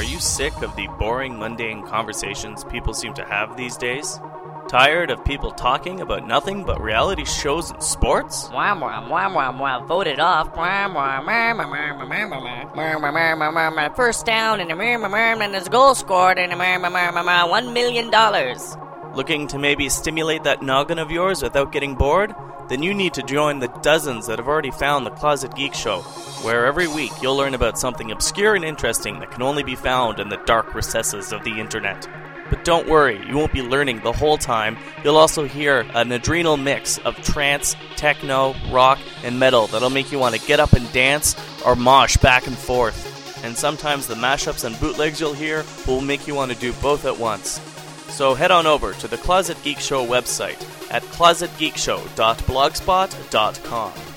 Are you sick of the boring, mundane conversations people seem to have these days? Tired of people talking about nothing but reality shows and sports? Wah wah wah wah wah. Voted off. Wah wah wah wah wah wah wah wah wah. First down and a wah wah and a goal scored and a wah wah wah wah. One million dollars. Looking to maybe stimulate that noggin of yours without getting bored? Then you need to join the dozens that have already found the Closet Geek Show, where every week you'll learn about something obscure and interesting that can only be found in the dark recesses of the internet. But don't worry, you won't be learning the whole time. You'll also hear an adrenal mix of trance, techno, rock, and metal that'll make you want to get up and dance or mosh back and forth. And sometimes the mashups and bootlegs you'll hear will make you want to do both at once. So head on over to the Closet Geek Show website at closetgeekshow.blogspot.com.